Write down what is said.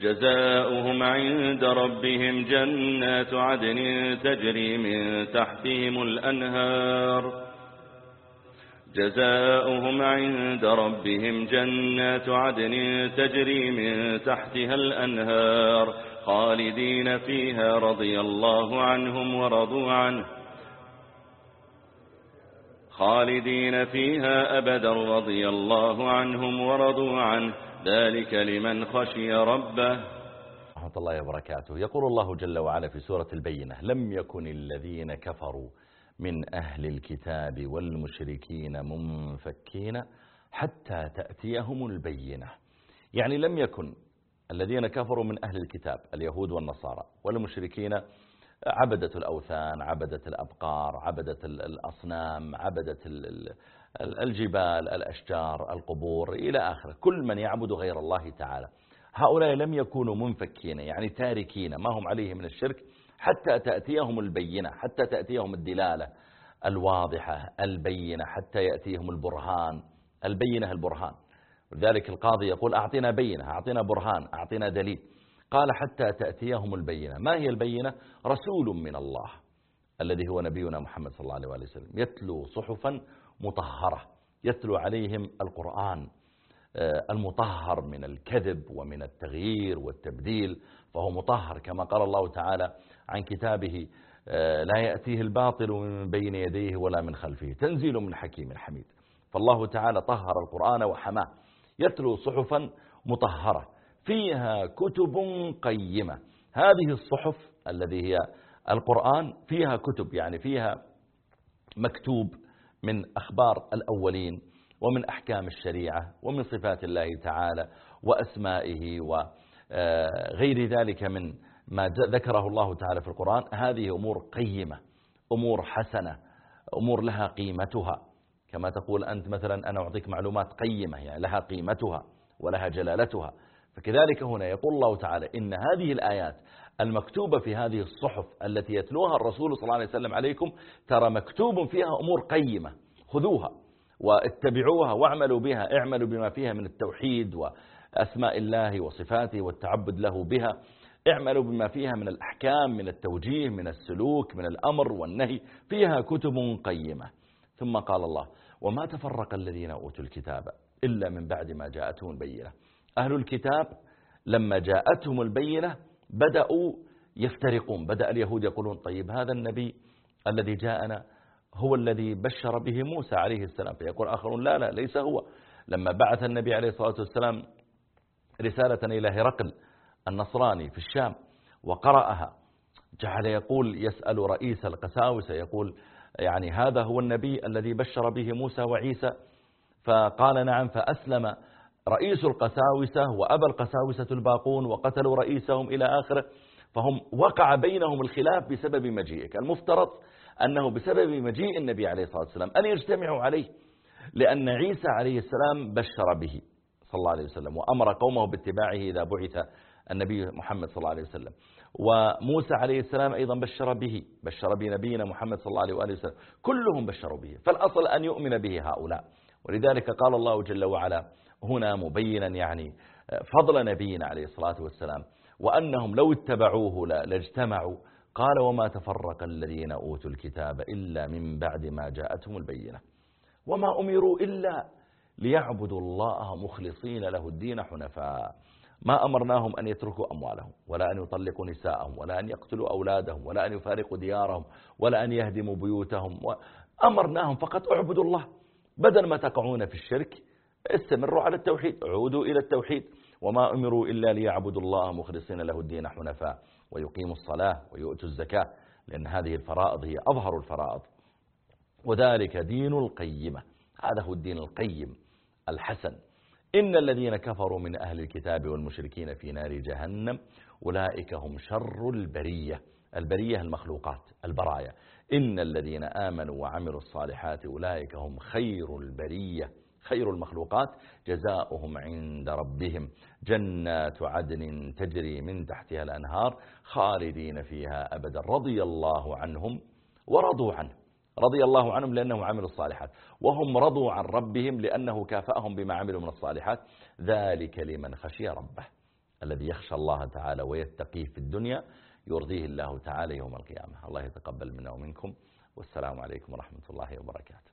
جزاؤهم عند ربهم جنات عدن تجري من تحتهم الأنهار. جزاؤهم عند ربهم جنات عدن تجري من تحتها الأنهار خالدين فيها رضي الله عنهم ورضوا عنه. خالدين فيها أبدا رضي الله عنهم ورضوا عنه. ذلك لمن خشي ربه. ورحمة الله وبركاته يقول الله جل وعلا في سورة البينة لم يكن الذين كفروا من أهل الكتاب والمشركين منفكين حتى تأتيهم البينة. يعني لم يكن الذين كفروا من أهل الكتاب اليهود والنصارى والمشركين عبدة الأوثان عبدة الأبقار عبدة الأصنام عبدة الجبال الأشجار القبور إلى آخره. كل من يعبد غير الله تعالى. هؤلاء لم يكونوا منفكين يعني تاركين ما هم عليه من الشرك حتى تأتيهم البينة حتى تأتيهم الدلالة الواضحة البينة حتى يأتيهم البرهان البينة البرهان. لذلك القاضي يقول أعطينا بينة أعطينا برهان أعطينا دليل. قال حتى تأتيهم البينة. ما هي البينة؟ رسول من الله الذي هو نبينا محمد صلى الله عليه وسلم. يتلو صحفا مطهرة. يتلو عليهم القرآن آه، المطهر من الكذب ومن التغيير والتبديل فهو مطهر كما قال الله تعالى عن كتابه آه، لا يأتيه الباطل من بين يديه ولا من خلفه. تنزيل من حكيم حميد. فالله تعالى طهر القرآن وحماه. يتلو صحفا مطهرة. فيها كتب قيمة. هذه الصحف الذي هي القرآن فيها كتب يعني فيها مكتوب من أخبار الأولين ومن أحكام الشريعة ومن صفات الله تعالى وأسمائه وغير ذلك من ما ذكره الله تعالى في القرآن. هذه أمور قيمة أمور حسنة أمور لها قيمتها. كما تقول أنت مثلا أنا أعطيك معلومات قيمة يعني لها قيمتها ولها جلالتها. فكذلك هنا يقول الله تعالى إن هذه الآيات المكتوبة في هذه الصحف التي يتلوها الرسول صلى الله عليه وسلم عليكم ترى مكتوب فيها أمور قيمة. خذوها واتبعوها واعملوا بها اعملوا بما فيها من التوحيد وأسماء الله وصفاته والتعبد له بها. اعملوا بما فيها من الأحكام من التوجيه من السلوك من الأمر والنهي. فيها كتب قيمة. ثم قال الله وما تفرق الذين أوتوا الكتاب إلا من بعد ما جاءتهم البينة. أهل الكتاب لما جاءتهم البينة بدأوا يفترقون بدأ اليهود يقولون طيب هذا النبي الذي جاءنا هو الذي بشر به موسى عليه السلام فيقول آخرون لا لا ليس هو. لما بعث النبي عليه الصلاة والسلام رسالة إلى هرقل النصراني في الشام وقرأها جعل يقول يسأل رئيس القساوسة يقول يعني هذا هو النبي الذي بشر به موسى وعيسى؟ فقال نعم فأسلم رئيس القساوسة وأبى القساوسة الباقون وقتلوا رئيسهم إلى آخره فهم وقع بينهم الخلاف بسبب مجيئك. المفترض أنه بسبب مجيء النبي عليه الصلاة والسلام أن يجتمعوا عليه لأن عيسى عليه السلام بشر به صلى الله عليه وسلم وأمر قومه باتباعه إذا بعث النبي محمد صلى الله عليه وسلم. وموسى عليه السلام أيضا بشر به بشر بنبينا محمد صلى الله عليه وآله وسلم. كلهم بشروا به فالأصل أن يؤمن به هؤلاء. ولذلك قال الله جل وعلا هنا مبينا يعني فضل نبينا عليه الصلاة والسلام وأنهم لو اتبعوه لاجتمعوا. قال وما تفرق الذين أوتوا الكتاب إلا من بعد ما جاءتهم البينة وما أمروا إلا ليعبدوا الله مخلصين له الدين حنفاء ما أمرناهم أن يتركوا أموالهم ولا أن يطلقوا نساءهم ولا أن يقتلوا أولادهم ولا أن يفارقوا ديارهم ولا أن يهدموا بيوتهم أمرناهم فقط اعبدوا الله بدل ما تقعون في الشرك استمروا على التوحيد عودوا إلى التوحيد. وما أمروا إلا ليعبدوا الله مخلصين له الدين حنفاء ويقيموا الصلاة ويؤتوا الزكاة لأن هذه الفرائض هي أظهر الفرائض. وذلك دين القيمة. هذا هو الدين القيم الحسن. إن الذين كفروا من أهل الكتاب والمشركين في نار جهنم أولئك هم شر البرية. البرية المخلوقات البرايا. إن الذين آمنوا وعملوا الصالحات أولئك هم خير البرية. خير المخلوقات جزاؤهم عند ربهم. جنات عدن تجري من تحتها الأنهار خالدين فيها أبدا. رضي الله عنهم ورضوا عنه. رضي الله عنهم لأنهم عملوا الصالحات. وهم رضوا عن ربهم لأنه كافأهم بما عملوا من الصالحات. ذلك لمن خشي ربه الذي يخشى الله تعالى ويتقيه في الدنيا. يرضيه الله تعالى يوم القيامة. الله يتقبل منا ومنكم. والسلام عليكم ورحمة الله وبركاته.